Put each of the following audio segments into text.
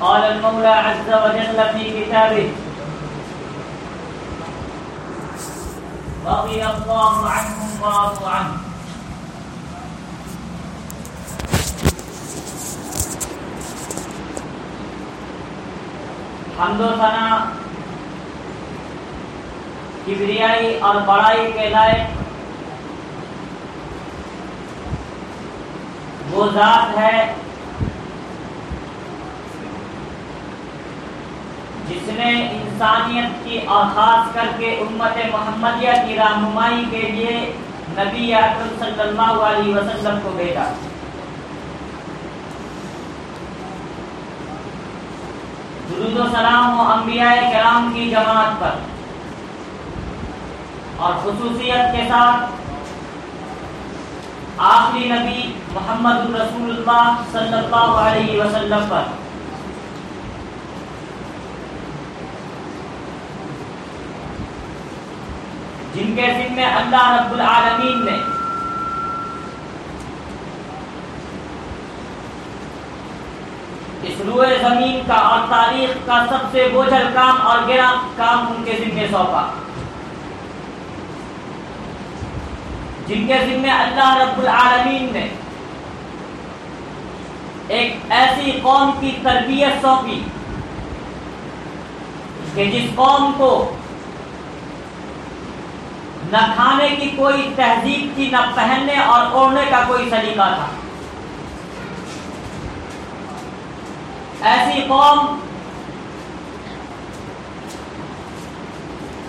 قال المولى عز وجل في كتابه، رضي الله عنهم ورضوا عنه. حمد و ثنا کبریائی اور بڑائی کے لائق وہ ذات ہے جس نے انسانیت کی اور خاص کر کے امت محمدیہ کی رہنمائی کے لیے نبی اکرم صلی اللہ علیہ وسلم کو بھیجا۔ درود و سلام و انبیاء کرام کی جماعت پر۔ اور خصوصیت کے ساتھ آخری نبی محمد الرسول اللہ صلی اللہ علیہ وسلم پر۔ جن کے ذمے اللہ رب العالمین نے اس روئے زمین کا اور تاریخ کا سب سے بوجھل کام اور گرا کام ان کے ذمے سونپا جن کے ذمے اللہ رب العالمین نے ایک ایسی قوم کی تربیت سونپی کہ جس قوم کو نہ کھانے کی کوئی تہذیب تھی، نہ پہننے اور اوڑھنے کا کوئی سلیقہ تھا۔ ایسی قوم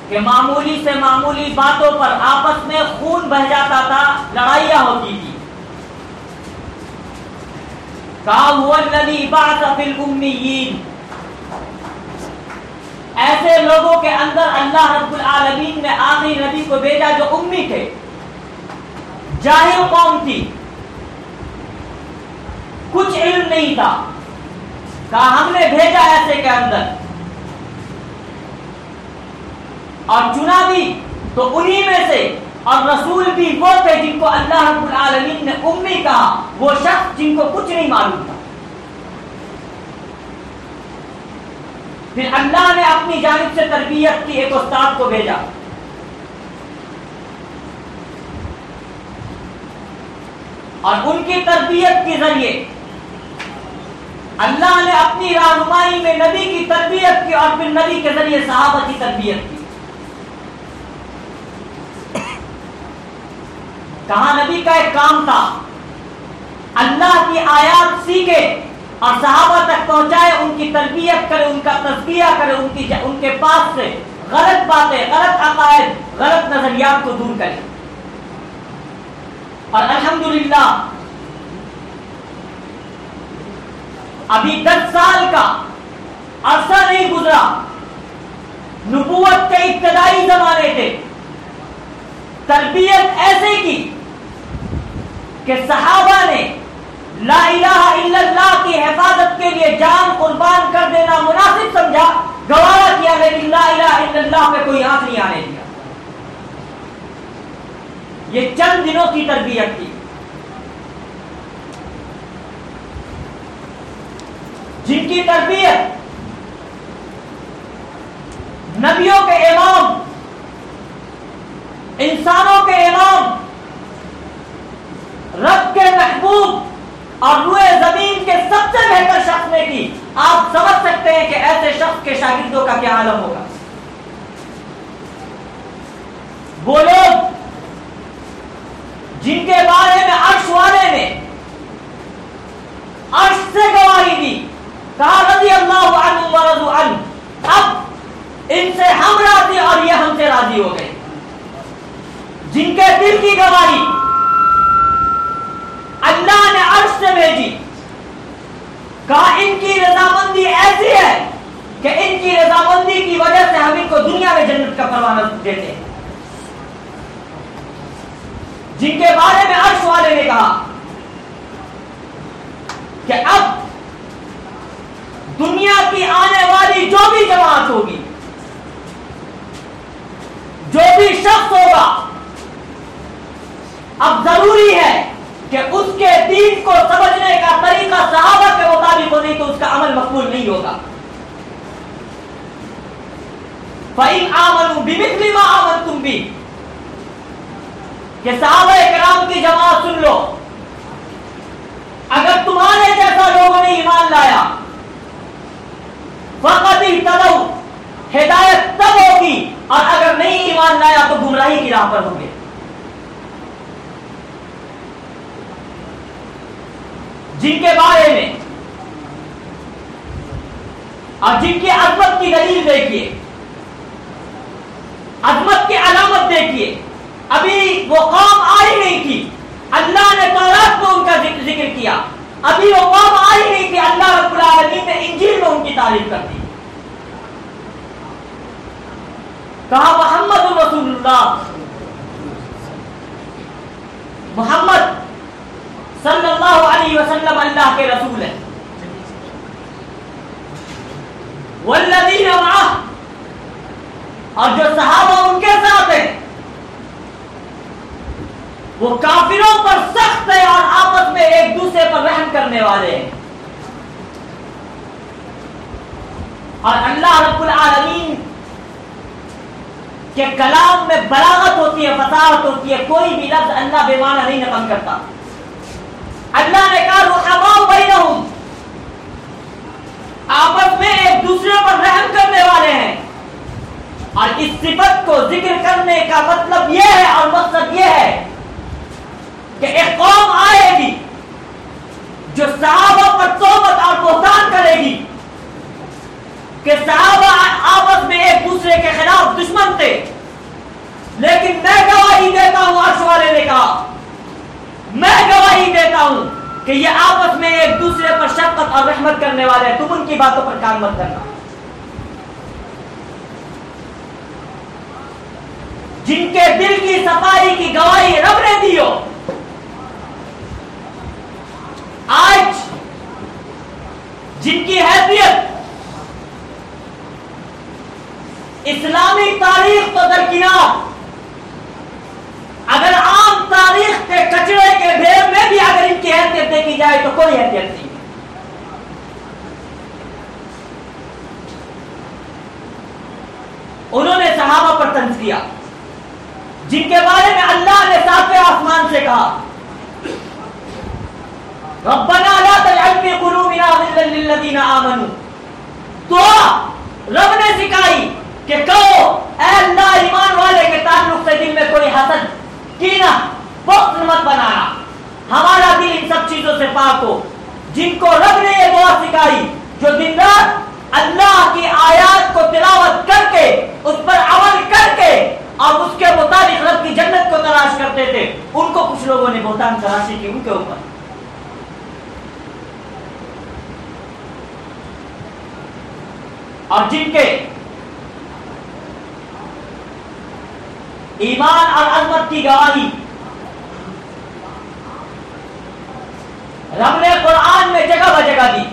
کہ معمولی سے معمولی باتوں پر آپس میں خون بہ جاتا تھا، لڑائیاں ہوتی تھی ایسے لوگوں کے اندر اللہ رب العالمین نے آخری نبی کو بھیجا جو امی تھے۔ جاہل قوم تھی۔ کچھ علم نہیں تھا۔ کہا ہم نے بھیجا ایسے کے اندر۔ اور چنا بھی تو انہی میں سے۔ اور رسول بھی وہ تھے جن کو اللہ رب العالمین نے امی کہا۔ وہ شخص جن کو کچھ نہیں معلوم تھا۔ پھر اللہ نے اپنی جانب سے تربیت کی ایک استاد کو بھیجا۔ اور ان کی تربیت کے ذریعے اللہ نے اپنی رہنمائی میں نبی کی تربیت کی اور پھر نبی کے ذریعے صحابہ کی تربیت کی۔ کہاں نبی کا ایک کام تھا؟ اللہ کی آیات سیکھے۔ اور صحابہ تک پہنچائے، ان کی تربیت کرے، ان کا تذکیہ کرے، ان کی ان کے پاس سے غلط باتیں، غلط عقائد، غلط نظریات کو دور کرے۔ اور الحمدللہ، ابھی دس سال کا عرصہ نہیں گزرا، نبوت کے ابتدائی زمانے تھے۔ تربیت ایسے کی کہ صحابہ نے لا الہ الا اللہ کی حفاظت کے لیے جان قربان کر دینا مناسب سمجھا، گوارا کیا لیکن لا الہ الا اللہ پہ کوئی آنکھ نہیں آنے دیا۔ یہ چند دنوں کی تربیت تھی۔ جن کی تربیت نبیوں کے امام، انسانوں کے امام، رب کے محبوب اور روئے زمین کے سب سے بہتر شخص نے کی آپ سمجھ سکتے ہیں کہ ایسے شخص کے شاگردوں کا کیا عالم ہوگا۔ وہ لوگ جن کے بارے میں عرش والے نے عرش سے گواہی دی، کہا، رضی اللہ عنہ ورضو عنہ، اب ان سے ہم راضی اور یہ ہم سے راضی ہو گئے۔ جن کے دل کی گواہی اللہ نے عرش سے بھیجی۔ کہا ان کی رضامندی ایسی ہے کہ ان کی رضامندی کی وجہ سے ہم ان کو دنیا میں جنت کا پروانہ دیتے ہیں۔ جن کے بارے میں عرش والے نے کہا کہ اب دنیا کی آنے والی جو بھی جماعت ہوگی، جو بھی شخص ہوگا، اب ضروری ہے کہ اس کے دین کو سمجھنے کا طریقہ صحابہ کے مطابق ہو نہیں تو اس کا عمل مقبول نہیں ہوگا۔ فَإِنْ آمَنُوا بِمِثْلِ مَا آمَنْتُمْ کہ صحابہ کرام کی جماعت سن لو۔ اگر تمہارے جیسا لوگوں نے ایمان لایا فقط اہتدوا ہدایت تب ہوگی اور اگر نہیں ایمان لایا تو گمراہی کی راہ پر ہوں گے۔ جن کے بارے میں۔ اور جن کی عظمت کی دلیل دیکھیے۔ عظمت کی علامت دیکھیے۔ ابھی وہ قوم آئی نہیں تھی۔ اللہ نے تورات کو ان کا ذکر کیا۔ ابھی وہ قوم آئی نہیں تھی۔ اللہ رب العالمین نے انجیل میں ان کی تعریف کر دی۔ کہا محمد رسول اللہ۔ محمد صلی اللہ علیہ وسلم اللہ کے رسول ہے والذین معہ اور جو صحابہ ان کے ساتھ ہیں، وہ کافروں پر سخت ہے اور آپس میں ایک دوسرے پر رحم کرنے والے ہیں۔ اور اللہ رب العالمین کے کلام میں بلاغت ہوتی ہے فصاحت ہوتی ہے، کوئی بھی لفظ اللہ بے معنی نہیں نقل کرتا۔ اللہ نے کہا، رحماء بینہم. آپس میں ایک دوسرے پر رحم کرنے والے ہیں۔ اور اس صفت کو ذکر کرنے کا مطلب یہ ہے اور مقصد یہ ہے کہ ایک قوم آئے گی جو صحابہ پر صحبت اور بہتان کرے گی، کہ صحابہ آپس میں ایک دوسرے کے خلاف دشمن تھے۔ لیکن میں گواہی دیتا ہوں، عرش والے نے کہا میں گواہی دیتا ہوں کہ یہ آپس میں ایک دوسرے پر شفقت اور رحمت کرنے والے ہیں، تم ان کی باتوں پر کام مت کرنا۔ جن کے دل کی صفائی کی گواہی رب نے دی ہو، آج جن کی حیثیت اسلامی تاریخ تو درکنار اگر عام تاریخ کے کچرے کے ڈھیر میں بھی اگر ان کی حیثیت دیکھی جائے تو کوئی حیثیت نہیں انہوں نے صحابہ پر تنز کیا جن کے بارے میں اللہ نے ساتویں آسمان سے کہا ربنا لا تجعل في قلوبنا غلا للذين امنوا دعا رب نے سکھائی کہ کہو اے اللہ ایمان والے کے تعلق سے دل میں کوئی حسد کینہ بغض مت بنانا ہمارا دل ان سب چیزوں سے پاک ہو۔ جن کو رب نے یہ دعا سکھائی، جو دن رات اللہ کی آیات کو تلاوت کر کے، اس پر عمل کر کے اور اس کے مطابق رب کی جنت کو تلاش کرتے تھے، ان کو کچھ لوگوں نے بہتان تلاشی کی، ان کے اوپر۔ اور جن کے ایمان اور عظمت کی گواہی رب نے قرآن میں جگہ بجگہ دی۔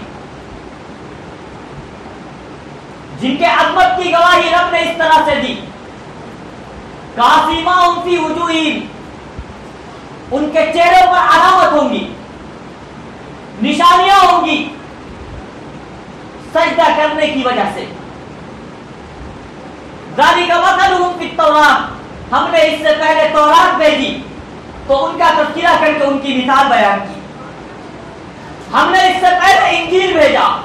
جن کے عظمت کی گواہی رب نے اس طرح سے دی۔ کاسیما ان کی وجوہیم ان کے چہروں پر علامت ہوں گی، نشانیاں ہوں گی سجدہ کرنے کی وجہ سے۔ گالی کا مسل کی ہم نے اس سے پہلے تورات بھیجی، تو ان کا تذکرہ کر کے ان کی مثال بیان کی۔ ہم نے اس سے پہلے انجیل بھیجا۔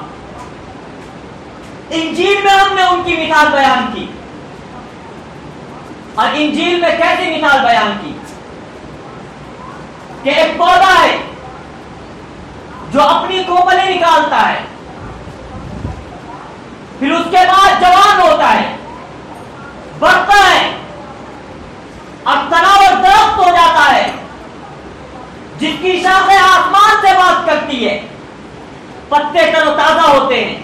انجیل میں ہم نے ان کی مثال بیان کی۔ اور انجیل میں کیسی مثال بیان کی؟ کہ ایک پودا ہے جو اپنی کوملیں نکالتا ہے۔ پھر اس کے بعد جوان ہوتا ہے۔ بڑھتا ہے۔ اور تناور درخت ہو جاتا ہے۔ جس کی شاخیں بات کرتی ہے۔ پتے تر و تازہ ہوتے ہیں۔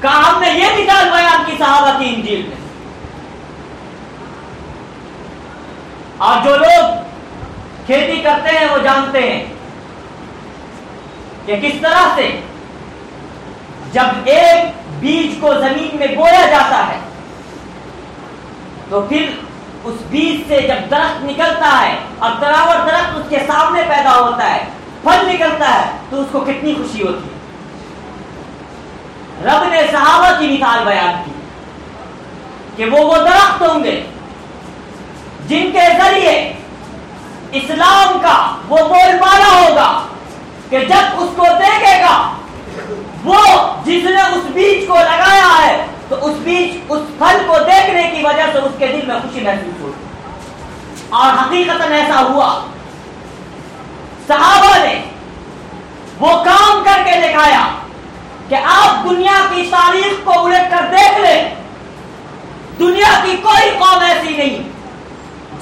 کہا، ہم نے یہ مثال بیان کی صحابہ کی انجیل میں۔ اور جو لوگ کھیتی کرتے ہیں، وہ جانتے ہیں کہ کس طرح سے جب ایک بیج کو زمین میں بویا جاتا ہے، تو پھر اس بیج سے جب درخت نکلتا ہے اور تراور درخت اس کے سامنے پیدا ہوتا ہے پھل نکلتا ہے تو اس کو کتنی خوشی ہوتی ہے۔ رب نے صحابہ کی مثال بیان کی کہ وہ وہ درخت ہوں گے جن کے ذریعے اسلام کا وہ بول بالا ہوگا کہ جب اس کو دیکھے گا وہ جس نے اس بیج کو لگایا ہے تو اس بیج اس پھل کو دیکھنے کی وجہ سے اس کے دل میں خوشی محسوس ہوئی اور حقیقت ایسا ہوا صحابہ نے وہ کام کر کے دکھایا کہ آپ دنیا کی تاریخ کو الٹ کر دیکھ لیں۔ دنیا کی کوئی قوم ایسی نہیں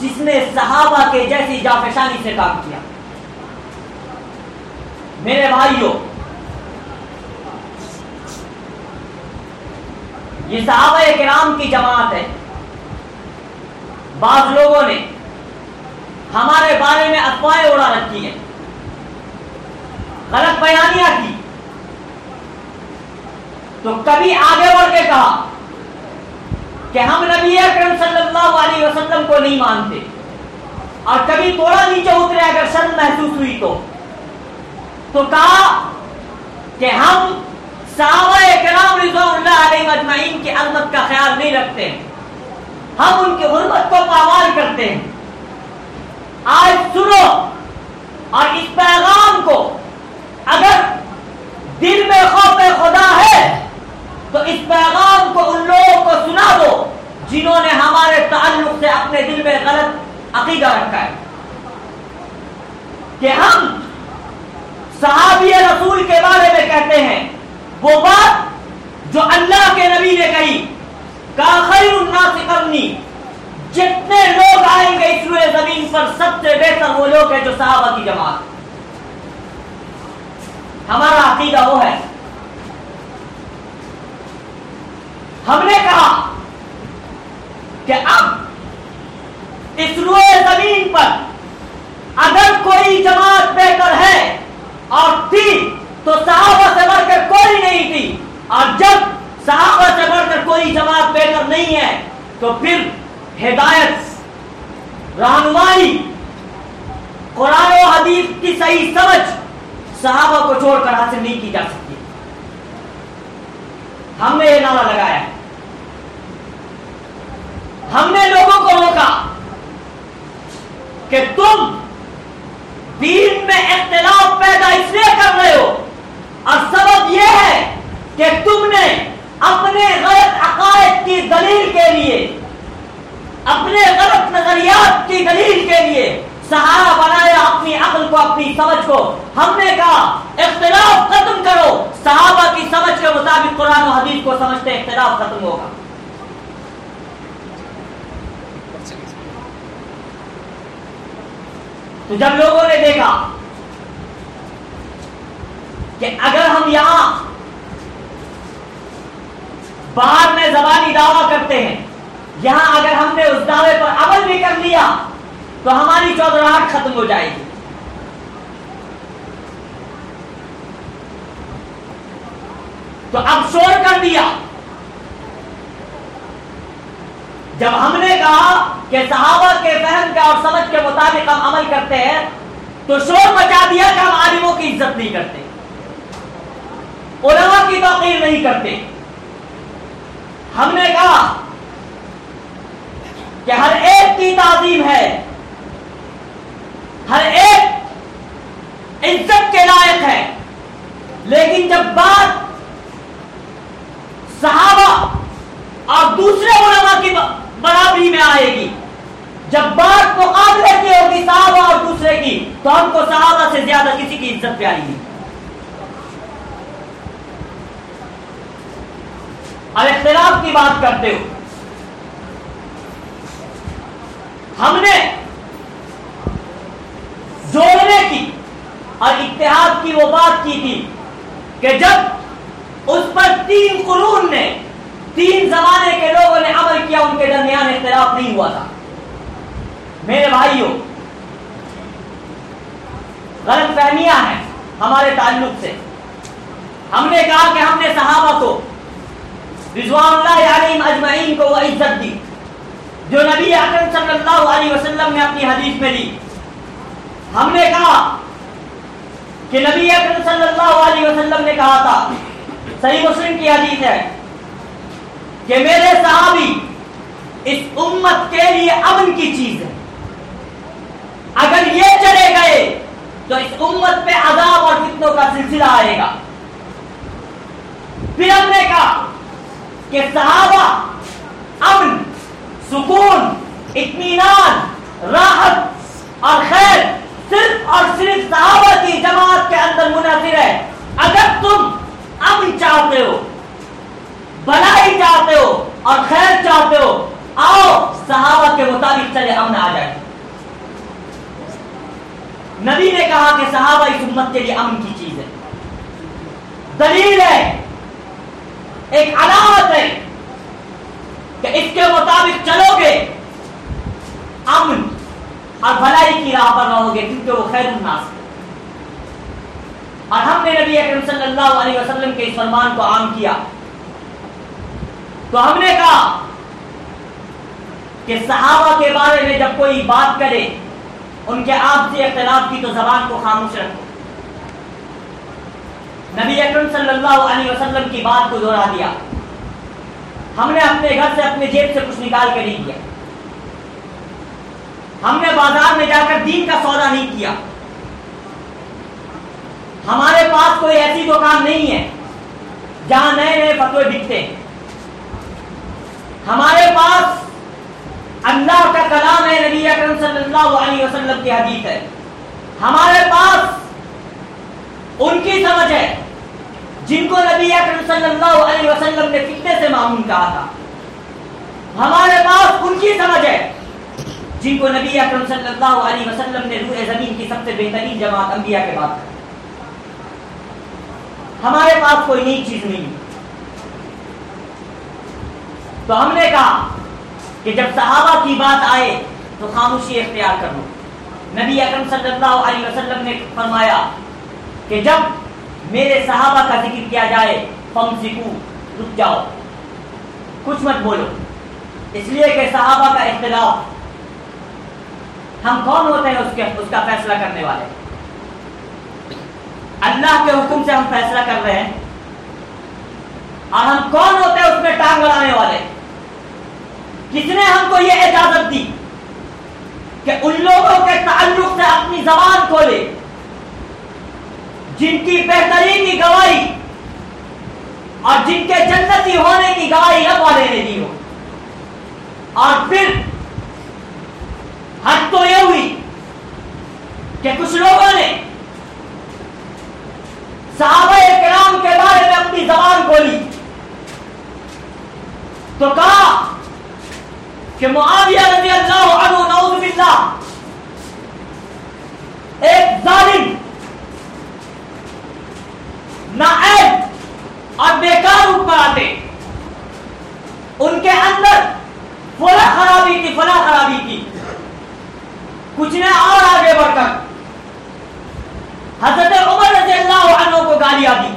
جس نے صحابہ کے جیسی جافشانی سے کام کیا۔ میرے بھائیوں، یہ صحابہ کرام کی جماعت ہے۔ بعض لوگوں نے ہمارے بارے میں افواہیں اڑا رکھی ہیں۔ غلط بیانیاں کی۔ تو کبھی آگے بڑھ کے کہا کہ ہم نبی اکرم صلی اللہ علیہ وسلم کو نہیں مانتے۔ اور کبھی تھوڑا نیچے اترے اگر شرم محسوس ہوئی تو۔ تو کہا کہ ہم صحابہ کرام رضوان اللہ علیہ مجمعین کی عظمت کا خیال نہیں رکھتے۔ ہیں ہم ان کی حرمت کو پامال کرتے ہیں۔ آج سنو اور اس پیغام کو اگر دل میں خوف خدا ہے تو اس پیغام کو ان لوگوں کو سنا دو جنہوں نے ہمارے تعلق سے اپنے دل میں غلط عقیدہ رکھا ہے کہ ہم صحابی رسول کے بارے میں کہتے ہیں، وہ بات جو اللہ کے نبی نے کہی، کا خیر الناس کرنی جتنے لوگ آئیں گے اس روئے زمین پر، سب سے بہتر وہ لوگ ہیں جو صحابہ کی جماعت۔ ہمارا عقیدہ وہ ہے۔ ہم نے کہا کہ اب اس روئے زمین پر اگر کوئی جماعت بہتر ہے اور تھی تو صحابہ سے بڑھ کر کوئی نہیں تھی اور جب صحابہ سے بڑھ کر کوئی جماعت بہتر نہیں ہے تو پھر ہدایت، رہنمائی، قرآن و حدیث کی صحیح سمجھ صحابہ کو چھوڑ کر حاصل نہیں کی جا سکتی۔ ہم نے یہ نعرہ لگایا۔ ہم نے لوگوں کو روکا کہ تم دین میں اختلاف پیدا اس لیے کر رہے ہو۔ اور سبب یہ ہے کہ تم نے اپنے غلط عقائد کی دلیل کے لیے، اپنے غلط نظریات کی دلیل کے لیے سہارا بنایا اپنی عقل کو، اپنی سمجھ کو۔ ہم نے کہا، اختلاف ختم کرو۔ صحابہ کی سمجھ کے مطابق قرآن و حدیث کو سمجھتے اختلاف ختم ہوگا۔ تو جب لوگوں نے دیکھا کہ اگر ہم یہاں باہر میں زبانی دعویٰ کرتے ہیں، یہاں اگر ہم نے اس دعوے پر عمل بھی کر لیا، تو ہماری چودراہٹ ختم ہو جائے گی۔ تو اب شور کر دیا۔ جب ہم نے کہا کہ صحابہ کے فہم کا اور سمجھ کے مطابق ہم عمل کرتے ہیں، تو شور مچا دیا کہ ہم عالموں کی عزت نہیں کرتے۔ علماء کی توقیر نہیں کرتے۔ ہم نے کہا کہ ہر ایک کی تعظیم ہے۔ ہر ایک عزت کے لائق ہے۔ لیکن جب بات صحابہ اور دوسرے علماء کی برابری میں آئے گی۔ جب بات مقابلے کی ہوگی صحابہ اور دوسرے کی، تو ہم کو صحابہ سے زیادہ کسی کی عزت پیاری نہیں۔ اور اختلاف کی بات کرتے ہو۔ ہم نے جوڑنے کی اور اتحاد کی وہ بات کی تھی کہ جب اس پر تین قرون نے تین زمانے کے لوگوں نے عمل کیا، ان کے درمیان اختلاف نہیں ہوا تھا۔ میرے بھائیوں، غلط فہمیاں ہیں ہمارے تعلق سے۔ ہم نے کہا کہ ہم نے صحابہ کو رضوان اللہ علیہ اجمعین کو وہ عزت دی، جو نبی اکرم صلی اللہ علیہ وسلم نے اپنی حدیث میں دی ہم نے کہا کہ نبی اکرم صلی اللہ علیہ وسلم نے کہا تھا، صحیح مسلم کی حدیث ہے۔ کہ میرے صحابی اس امت کے لیے امن کی چیز ہے۔ اگر یہ چلے گئے تو اس امت پہ عذاب اور فتنوں کا سلسلہ آئے گا۔ پھر ہم نے کہا کہ صحابہ امن، سکون، اطمینان، راحت اور خیر صرف اور صرف صحابہ کی جماعت کے اندر منحصر ہے۔ اگر تم امن چاہتے ہو بلائی چاہتے ہو اور خیر چاہتے ہو، آؤ، صحابہ کے مطابق چلے امن آ جائے نبی نے کہا کہ صحابہ اس امت کے لیے امن کی چیز ہے۔ دلیل ہے، ایک علامت ہے کہ اس کے مطابق چلو گے، امن اور بھلائی کی راہ پر رہو گے، کیونکہ وہ خیر الناس ہے۔ اور ہم نے نبی اکرم صلی اللہ علیہ وسلم کے اس فرمان کو عام کیا۔ تو ہم نے کہا کہ صحابہ کے بارے میں جب کوئی بات کرے، ان کے آپ سے اختلاف کی تو زبان کو خاموش رکھو۔ نبی اکرم صلی اللہ علیہ وسلم کی بات کو دوہرا دیا۔ ہم نے اپنے گھر سے اپنے جیب سے کچھ نکال کے نہیں کیا۔ ہم نے بازار میں جا کر دین کا سودا نہیں کیا۔ ہمارے پاس کوئی ایسی دکان نہیں ہے جہاں نئے نئے فتوے بکتے۔ ہیں ہمارے پاس اللہ کا کلام ہے، نبی اکرم صلی اللہ علیہ وسلم کی حدیث ہے۔ ہمارے پاس ان کی سمجھ ہے جن کو نبی اکرم صلی اللہ علیہ وسلم نے فتنے سے معمول کہا تھا۔ ہمارے پاس ان کی سمجھ ہے جن کو نبی اکرم صلی اللہ علیہ وسلم نے روح زمین کی سب سے بہترین جماعت انبیاء کے بعد۔ ہمارے پاس کوئی نئی چیز نہیں۔ تو ہم نے کہا کہ جب صحابہ کی بات آئے تو خاموشی اختیار کر لو۔ نبی اکرم صلی اللہ علیہ وسلم نے فرمایا کہ جب میرے صحابہ کا ذکر کیا جائے فم سکو رک جاؤ۔ کچھ مت بولو۔ اس لیے کہ صحابہ کا اختلاف، ہم کون ہوتے ہیں اس کے اس کا فیصلہ کرنے والے؟ اللہ کے حکم سے ہم فیصلہ کر رہے ہیں۔ اور ہم کون ہوتے ہیں اس میں ٹانگ بڑھانے والے؟ کس نے ہم کو یہ اجازت دی کہ ان لوگوں کے تعلق سے اپنی زبان کھولے، جن کی بہتری کی گواہی اور جن کے جنتی ہونے کی گواہی اب والے نے دی ہو۔ اور پھر حد تو یہ ہوئی کہ کچھ لوگوں نے صحابہ کرام کے بارے میں اپنی زبان کھولی۔ تو کہا کہ معاویہ رضی اللہ عنہ، نعوذ باللہ، ایک ظالم نائب اور بیکار حکمراتے ان کے اندر فلاں خرابی تھی فلاں خرابی تھی کچھ نے اور آگے بڑھ کر حضرت عمر رضی اللہ عنہ کو گالیاں دی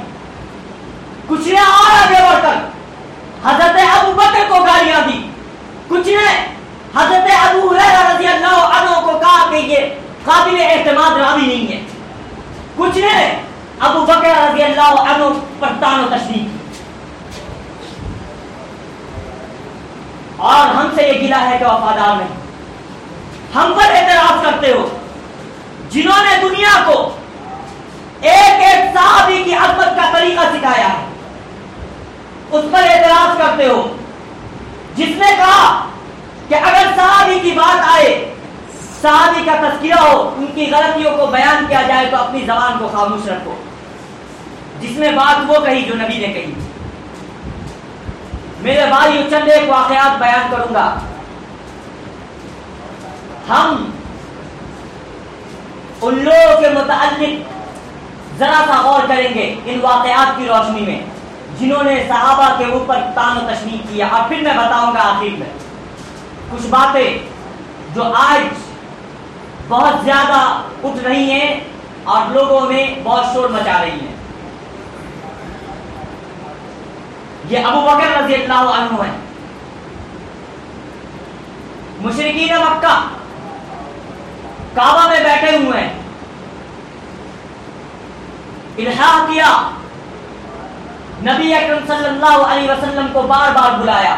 کچھ نے اور آگے بڑھ کر حضرت ابو بکر کو گالیاں دی کچھ نے حضرت ابو رضی اللہ عنہ کو کہا کہ یہ قابل اعتماد راوی نہیں ہے۔ کچھ نے ابو بکر رضی اللہ عنہ پر تان و تشریح کی۔ اور ہم سے یہ گلا ہے کہ وفادار نہیں۔ ہم پر اعتراض کرتے ہو۔ جنہوں نے دنیا کو ایک ایک صحابی کی عظمت کا طریقہ سکھایا ہے، اس پر اعتراض کرتے ہو۔ جس نے کہا کہ اگر صحابی کی بات آئے، صحابی کا تذکرہ ہو، ان کی غلطیوں کو بیان کیا جائے، تو اپنی زبان کو خاموش رکھو۔ جس میں بات وہ کہی جو نبی نے کہی۔ میرے بھائی چند ایک واقعات بیان کروں گا۔ ہم ان لوگوں کے متعلق ذرا سا غور کریں گے ان واقعات کی روشنی میں۔ جنہوں نے صحابہ کے اوپر تان و تشریح کیا اور پھر میں بتاؤں گا آخر میں۔ کچھ باتیں جو آج بہت زیادہ اٹھ رہی ہیں اور لوگوں میں بہت شور مچا رہی ہیں۔ یہ ابو بکر رضی اللہ عنہ ہے مشرقین مکہ کعبہ میں بیٹھے ہوئے ہیں۔ الحاح کیا نبی اکرم صلی اللہ علیہ وسلم کو بار بار بلایا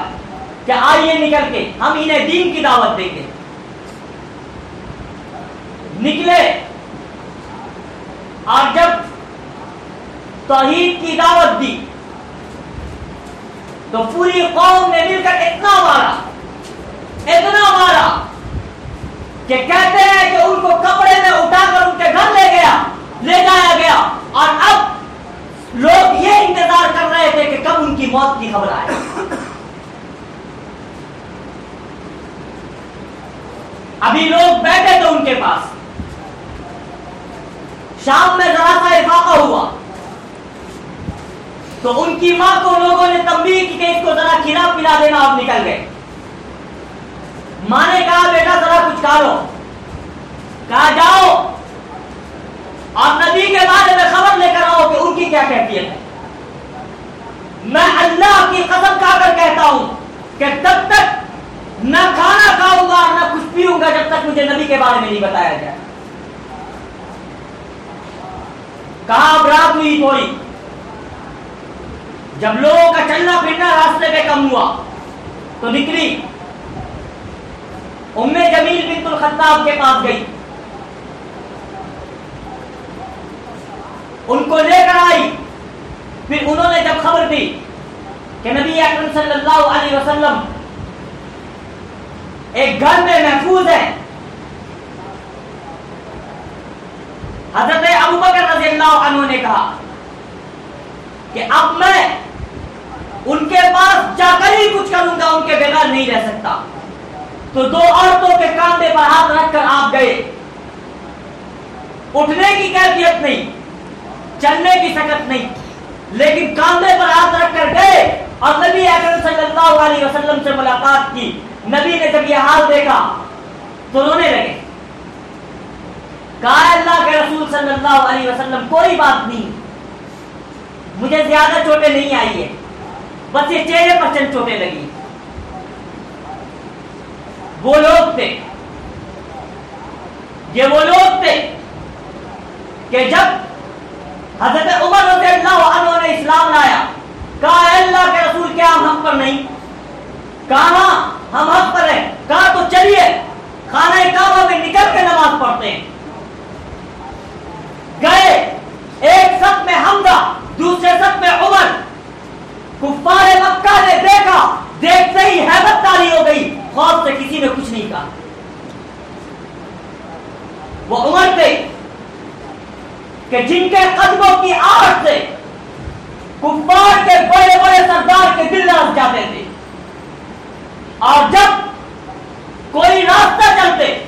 کہ آئیے نکل کے، ہم انہیں دین کی دعوت دیں گے۔ نکلے۔ اور جب توحید کی دعوت دی، تو پوری قوم نے مل کر اتنا مارا اتنا مارا کہ کہتے ہیں کہ ان کو کپڑے میں اٹھا کر ان کے گھر لے گیا، لے جایا گیا۔ اور اب لوگ یہ انتظار کر رہے تھے کہ کب ان کی موت کی خبر آئے۔ ابھی لوگ بیٹھے تھے ان کے پاس۔ شام میں ذرا سا افاقہ ہوا۔ تو ان کی ماں کو لوگوں نے تنبیہ کی کہ اس کو ذرا کھلا پلا دینا آپ نکل گئے۔ ماں نے کہا، بیٹا، ذرا کچھ کھالو کہا، جاؤ اور نبی کے بارے میں خبر لے کر آؤ کہ ان کی کیا کیفیت ہے۔ میں اللہ کی قسم کھا کر کہتا ہوں کہ تب تک نہ کھانا کھاؤں گا نہ کچھ پیوں گا جب تک مجھے نبی کے بارے میں نہیں بتایا جائے۔ کہا اب رات ہوئی تھوڑی؟ جب لوگوں کا چلنا پھرنا راستے پہ کم ہوا تو نکلی۔ ام جمیل بنت الخطاب کے پاس گئی۔ ان کو لے کر آئی۔ پھر انہوں نے جب خبر دی کہ نبی اکرم صلی اللہ علیہ وسلم ایک گھر میں محفوظ ہے حضرت ابو بکر رضی اللہ عنہ نے کہا کہ اب میں ان کے پاس جا کر ہی کچھ کروں گا، ان کے بغیر نہیں رہ سکتا۔ تو دو عورتوں کے کاندھے پر ہاتھ رکھ کر آپ گئے۔ اٹھنے کی کیفیت نہیں۔ چلنے کی سکت نہیں۔ لیکن کاندھے پر ہاتھ رکھ کر گئے اور نبی اکرم صلی اللہ علیہ وسلم سے ملاقات کی۔ نبی نے جب یہ حال دیکھا تو رونے لگے۔ کہا اللہ کے رسول صلی اللہ علیہ وسلم، کوئی بات نہیں۔ مجھے زیادہ چوٹیں نہیں آئی ہے بس یہ چہرے پر چند چوٹیں لگی۔ وہ لوگ تھے۔ یہ وہ لوگ تھے کہ جب حضرت عمر رضی اللہ عنہ نے اسلام لایا۔ کہا، اے اللہ کے رسول، کیا ہم حق پر نہیں؟ کہا ہاں، ہم حق پر ہیں۔ کہا، تو چلیے، خانہ کعبہ میں نکل کے نماز پڑھتے ہیں۔ گئے، ایک سب میں حمزہ، دوسرے سب میں عمر۔ کفار مکہ نے دیکھا، دیکھتے ہی حیبت تاری ہو گئی۔ خوف سے کسی نے کچھ نہیں کہا۔ وہ عمر تھے کہ جن کے قدموں کی آہٹ سے کفار کے بڑے بڑے سردار کے دل رس جاتے تھے۔ اور جب کوئی راستہ چلتے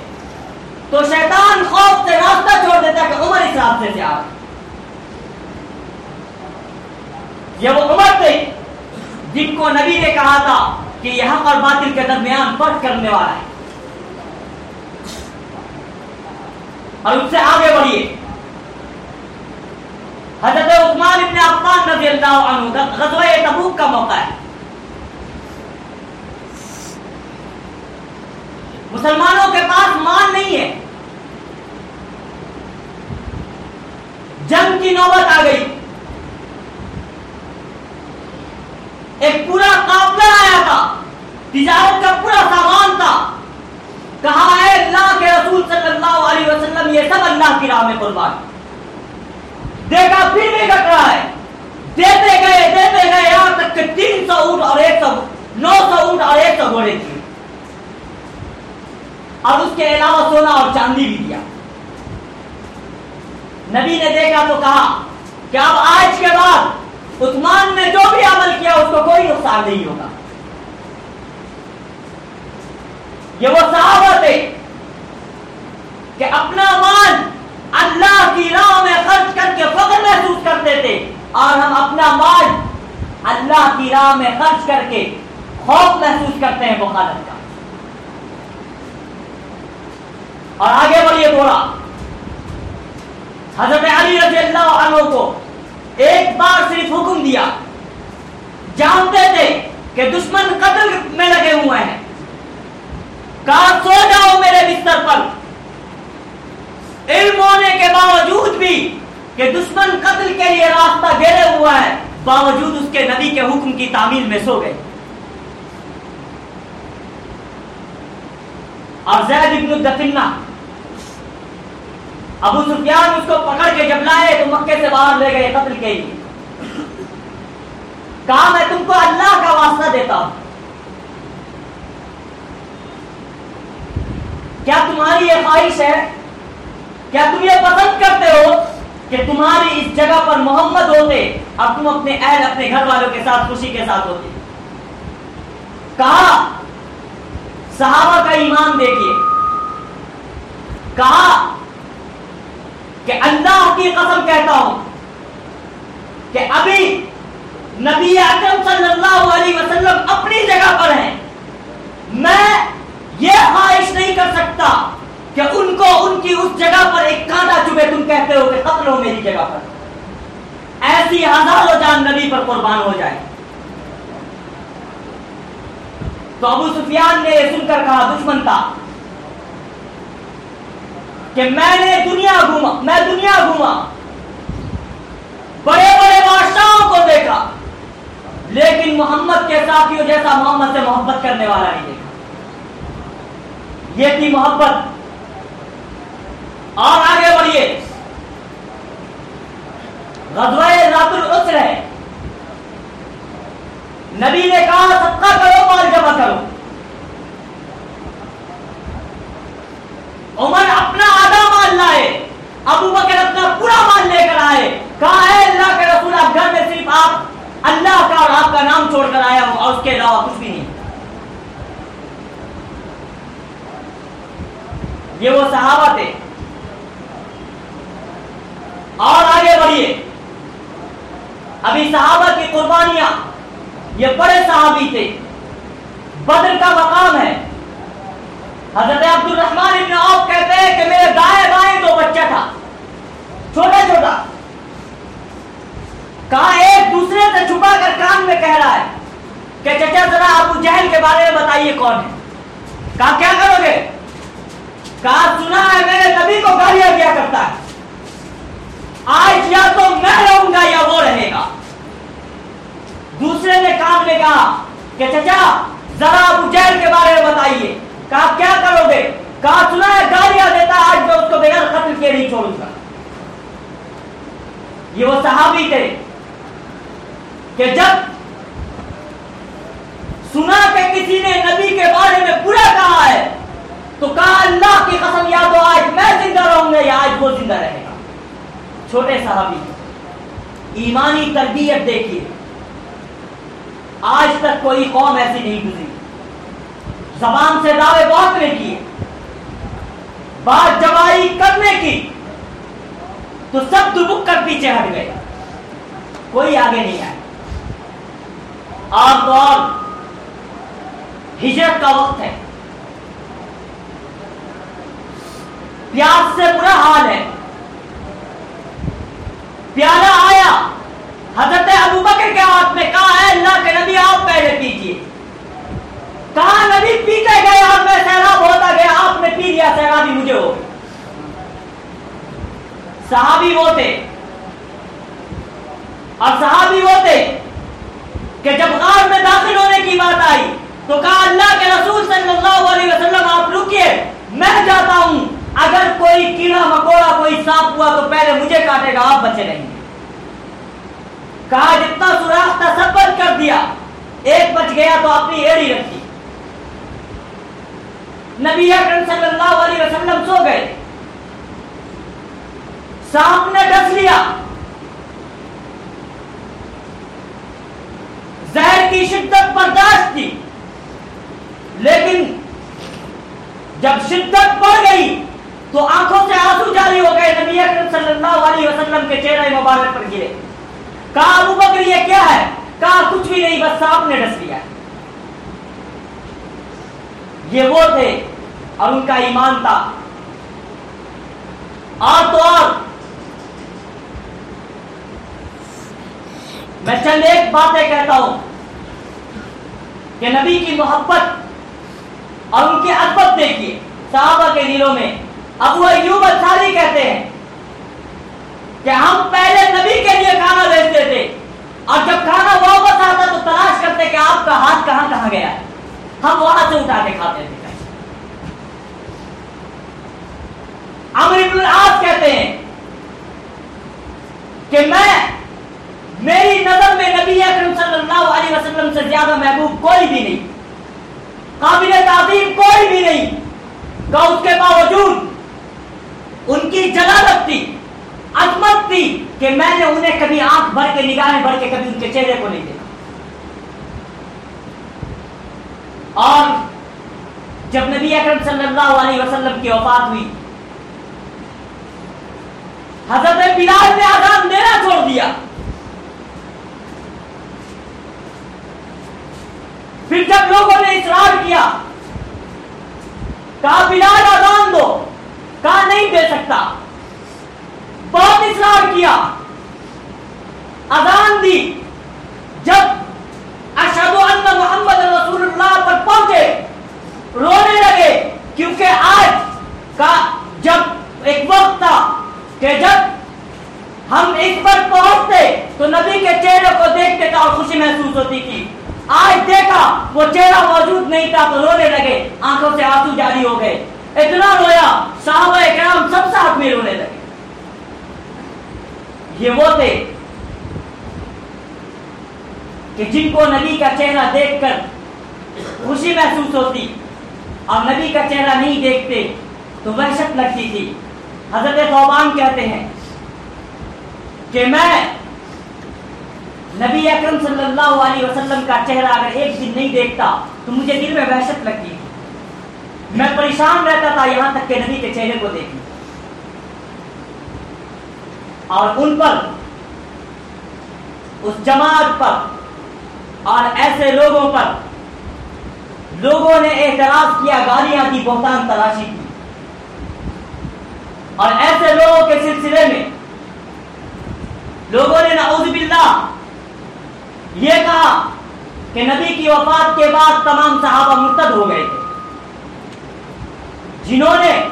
تو شیطان خوف سے راستہ چھوڑ دیتا کہ عمر اس راستے سے آ۔ یہ وہ عمر تھے جن کو نبی نے کہا تھا کہ یہ حق اور باطل کے درمیان فرق کرنے والا ہے۔ اور اس سے آگے بڑھیے۔ حضرت عثمان ابن عفان رضی اللہ عنہ غزوہ تبوک کا موقع ہے۔ مسلمانوں کے پاس مان نہیں ہے۔ جنگ کی نوبت آ گئی۔ ایک پورا قافلہ آیا تھا۔ تجارت کا پورا سامان تھا۔ کہا ہے، اللہ کے رسول صلی اللہ علیہ وسلم، یہ سب اللہ کی راہ میں قربان۔ دیکھا، پھر بھی گٹ رہا ہے۔ دیتے گئے دیتے گئے، یہاں تک کہ تین سو اونٹ اور ایک سو نو سو اونٹ اور ایک سو گھوڑے تھے۔ اور اس کے علاوہ سونا اور چاندی بھی دیا۔ نبی نے دیکھا تو کہا کہ اب آج کے بعد عثمان نے جو بھی عمل کیا، اس کو کوئی نقصان نہیں ہوگا۔ یہ وہ صحابہ تھے کہ اپنا مال اللہ کی راہ میں خرچ کر کے فخر محسوس کرتے تھے اور ہم اپنا مال اللہ کی راہ میں خرچ کر کے خوف محسوس کرتے ہیں بخالت کا۔ اور آگے بڑھیے بولا حضرت علی رضی اللہ عنہ کو ایک بار صرف حکم دیا۔ جانتے تھے کہ دشمن قتل میں لگے ہوئے ہیں۔ کہا، سو جاؤ میرے بستر پر۔ علم ہونے کے باوجود بھی کہ دشمن قتل کے لیے راستہ گھیرے ہوا ہے، باوجود اس کے نبی کے حکم کی تعمیل میں سو گئے۔ اور زید ابن الدفنہ، ابو سفیان اس کو پکڑ کے جب لائے تو مکے سے باہر لے گئے، قتل کے لیے۔ کہا، میں تم کو اللہ کا واسطہ دیتا ہوں۔ کیا تمہاری یہ خواہش ہے کیا تم یہ پسند کرتے ہو کہ تمہاری اس جگہ پر محمد ہوتے اب تم اپنے اہل اپنے گھر والوں کے ساتھ خوشی کے ساتھ ہوتے؟ کہا، صحابہ کا ایمان دیکھیے۔ کہا کہ اللہ کی قسم کہتا ہوں کہ ابھی نبی اکرم صلی اللہ علیہ وسلم اپنی جگہ پر ہیں۔ میں یہ خواہش نہیں کر سکتا کہ ان کو ان کی اس جگہ پر ایک کانٹا چبے تم کہتے ہو کہ قتل ہو میری جگہ پر۔ ایسی ہزاروں جان نبی پر قربان ہو جائے تو ابو سفیان نے یہ سن کر کہا، دشمن تھا، کہ میں نے دنیا گھوما، میں دنیا گھوما۔ بڑے بڑے بادشاہوں کو دیکھا، لیکن محمد کے ساتھیوں جیسا محمد سے محبت کرنے والا نہیں دیکھا۔ یہ تھی محبت۔ اور آگے بڑھیے۔ غزوہ ذات العسر ہے۔ نبی نے کہا، صدقہ کرو مال جمع کرو۔ عمر اپنا آدھا مال لائے، ابو بکر اپنا پورا مال لے کر آئے۔ کہا ہے اللہ کے رسول آپ گھر میں صرف آپ، اللہ کا اور آپ کا نام چھوڑ کر آیا ہوں اور اس کے علاوہ کچھ بھی نہیں۔ یہ وہ صحابہ تھے۔ اور آگے بڑھیے۔ ابھی صحابہ کی قربانیاں، یہ بڑے صحابی تھے۔ بدر کا مقام ہے۔ حضرت عبد الرحمان ابن عوف کہتے ہیں کہ میرے دائیں بائیں دو بچہ تھا۔ چھوٹا چھوٹا۔ کہا ایک دوسرے سے چھپا کر کان میں کہہ رہا ہے کہ چچا ذرا ابو جہل کے بارے میں بتائیے کون ہے۔ کہا کیا کرو گے؟ کہا سنا ہے میرے نبی کو گالیاں دیا کرتا ہے۔ آج یا تو میں رہوں گا یا وہ رہے گا۔ دوسرے نے کام نے کہا کہ چچا، ذرا ابو جہل کے بارے میں بتائیے۔ کہا، کیا کرو گے؟ کہا سنا ہے گالیاں دیتا آج میں اس کو بغیر قتل کے نہیں چھوڑوں گا۔ یہ وہ صحابی تھے کہ جب سنا کہ کسی نے نبی کے بارے میں برا کہا ہے، تو کہا، اللہ کی قسم، یا تو آج میں زندہ رہوں گا یا آج وہ زندہ رہے۔ گا چھوٹے صحابی، ایمانی تربیت دیکھیے۔ آج تک کوئی قوم ایسی نہیں گزری۔ زبان سے دعوے بہت نے کیے۔ بات جوائی کرنے کی تو سب دبک کر پیچھے ہٹ گئے۔ کوئی آگے نہیں آئے اور تو اور ہجرت کا وقت ہے۔ پیاس سے برا حال ہے۔ پیالہ آیا۔ حضرت ابو بکر کے ہاتھ میں کہا ہے، اللہ کے نبی آپ پہلے پیجیے کہا، نبی پیتے گئے آپ میں سیلاب ہوتا گیا آپ نے پی لیا سیلابی مجھے ہو۔ صحابی وہ تھے اور صحابی وہ تھے کہ جب غار میں داخل ہونے کی بات آئی تو کہا، اللہ کے رسول صلی اللہ علیہ وسلم، آپ رکیے، میں جاتا ہوں۔ اگر کوئی کیڑا مکوڑا کوئی سانپ ہوا تو پہلے مجھے کاٹے گا، آپ بچے رہیں گے۔ کہا، جتنا سوراخ تھا سب بند کر دیا، ایک بچ گیا تو اپنی ایڑی رکھی نبی اکرم صلی اللہ علیہ وسلم سو گئے۔ سانپ نے ڈس لیا۔ زہر کی شدت برداشت کی۔ لیکن جب شدت بڑھ گئی تو آنکھوں سے آنسو جاری ہو گئے، نبی اکرم صلی اللہ علیہ وسلم کے چہرے مبارک پر گرے۔ کہا، ابو بکر، یہ کیا ہے؟ کہا، کچھ بھی نہیں، بس سانپ نے ڈس لیا یہ وہ تھے اور ان کا ایمان تھا۔ اور تو اور۔ میں چند ایک باتیں کہتا ہوں کہ نبی کی محبت اور ان کی عدبت دیکھیے، صحابہ کے دلوں میں ابو ایوب انصاری کہتے ہیں کہ ہم پہلے نبی کے لیے کھانا بھیجتے تھے اور جب کھانا واپس آتا تو تلاش کرتے کہ آپ کا ہاتھ کہاں کہاں گیا؟ ہے ہم وہاں سے اٹھا کے کھاتے تھے۔ عمر ابن العاص کہتے ہیں کہ میں میری نظر میں نبی اکرم صلی اللہ علیہ وسلم سے زیادہ محبوب کوئی بھی نہیں، قابل تعظیم کوئی بھی نہیں کہ اس کے باوجود ان کی جلالت تھی، عظمت تھی کہ میں نے انہیں کبھی آنکھ بھر کے، نگاہیں بھر کے کبھی ان کے چہرے کو نہیں دیکھا۔ اور جب نبی اکرم صلی اللہ علیہ وسلم کی وفات ہوئی، حضرت بلال نے آزان دینا چھوڑ دیا۔ پھر جب لوگوں نے اصرار کیا، کہا، بلال آزان دو۔ کہا نہیں دے سکتا۔ بہت اصرار کیا۔ اذان دی۔ جب اشہد ان محمد رسول اللہ پر پہنچے، رونے لگے، کیونکہ آج کا جب ایک وقت تھا کہ جب ہم اس پر پہنچتے، تو نبی کے چہرے کو دیکھتے تھے اور خوشی محسوس ہوتی تھی۔ آج دیکھا، وہ چہرہ موجود نہیں تھا، تو رونے لگے، آنکھوں سے آنسو جاری ہو گئے۔ اتنا رویا، صحابہ کرام سب ساتھ میں رونے لگے۔ یہ وہ تھے کہ جن کو نبی کا چہرہ دیکھ کر خوشی محسوس ہوتی، اور نبی کا چہرہ نہیں دیکھتے تو وحشت لگتی تھی۔ حضرت صوبان کہتے ہیں کہ میں نبی اکرم صلی اللہ علیہ وسلم کا چہرہ اگر ایک دن نہیں دیکھتا تو مجھے دل میں وحشت لگتی۔ تھی میں پریشان رہتا تھا یہاں تک کہ نبی کے چہرے کو دیکھوں اور ان پر، اس جماعت پر، اور ایسے لوگوں پر، لوگوں نے اعتراض کیا، گالیاں کی، بہتان تلاشی کی۔ اور ایسے لوگوں کے سلسلے میں، لوگوں نے نعوذ باللہ یہ کہا کہ نبی کی وفات کے بعد تمام صحابہ مرتد ہو گئے تھے۔ جنہوں نے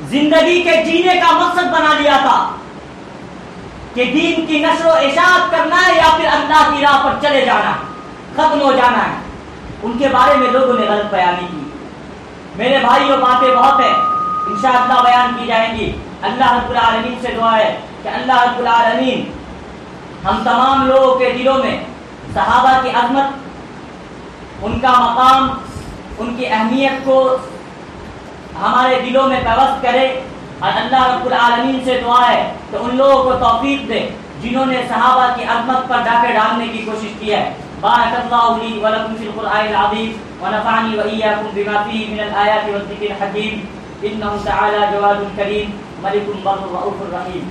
زندگی کے جینے کا مقصد بنا لیا تھا کہ دین کی نشر و اشاعت کرنا ہے یا پھر اللہ کی راہ پر چلے جانا ہے، ختم ہو جانا ہے۔ ان کے بارے میں لوگوں نے غلط بیانی کی۔ میرے بھائی وہ باتیں بہت ہیں۔ انشاءاللہ بیان کی جائیں گی۔ اللہ رب العالمین سے دعا ہے کہ اللہ رب العالمین ہم تمام لوگوں کے دلوں میں صحابہ کی عظمت، ان کا مقام، ان کی اہمیت کو ہمارے دلوں میں پیوست کرے اور اللہ رب العالمین سے دعا ہے کہ ان لوگوں کو توفیق دے جنہوں نے صحابہ کی عظمت پر ڈاکے ڈالنے کی کوشش کی ہے۔ بارک اللہ لی ولکم فی القرآن العظیم ونفعنی وإياكم بما فيه من الآيات والذكر الحكيم إنه تعالى جواد كريم ملك بر رؤوف رحيم